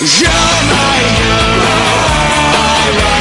You're my hero.